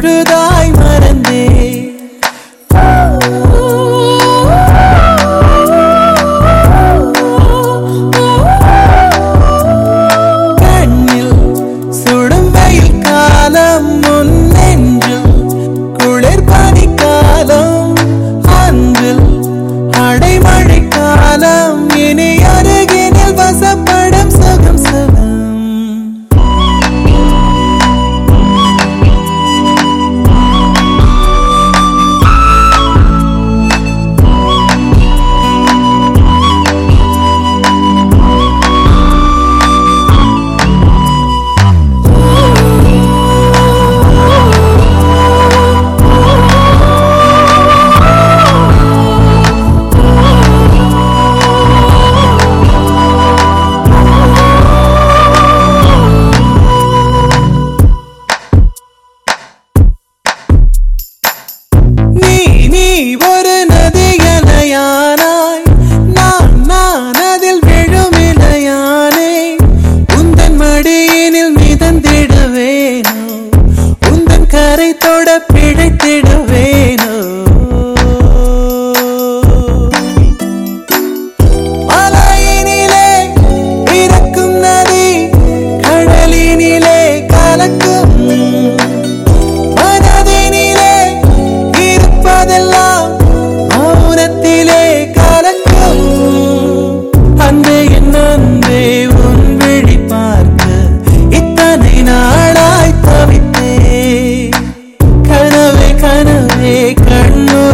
to the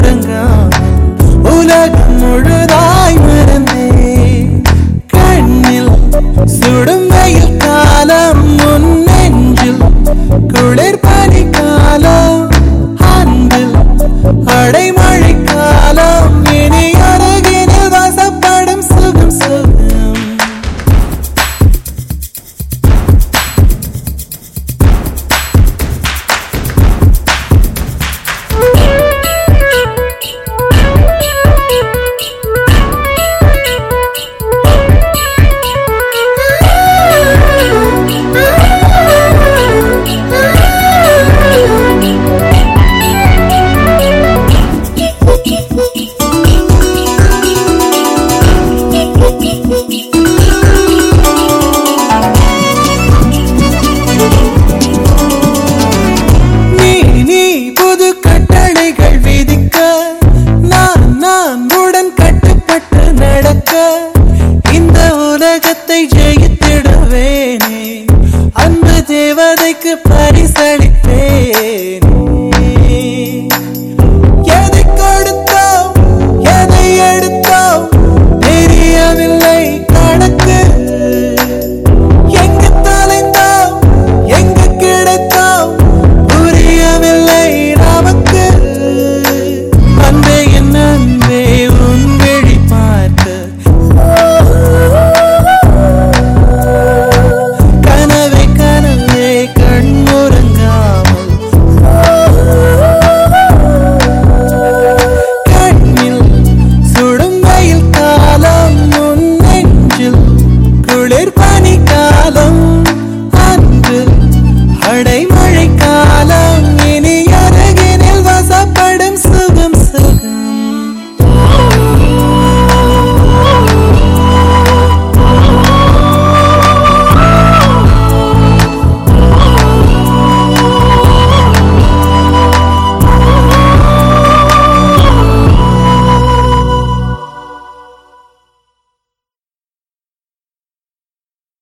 முழங்காமல் உலகம் முழுதா ஜெயித்திடுவேனே. அன்பு தேவதைக்கு பரிசளிப்பேன்.